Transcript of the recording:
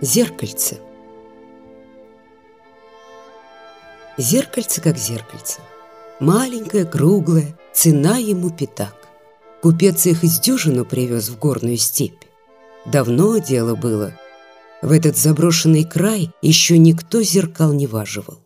Зеркальце. Зеркальце как зеркальце. Маленькое, круглое, цена ему пятак. Купец их из дюжину привез в горную степь. Давно дело было. В этот заброшенный край еще никто зеркал не важивал.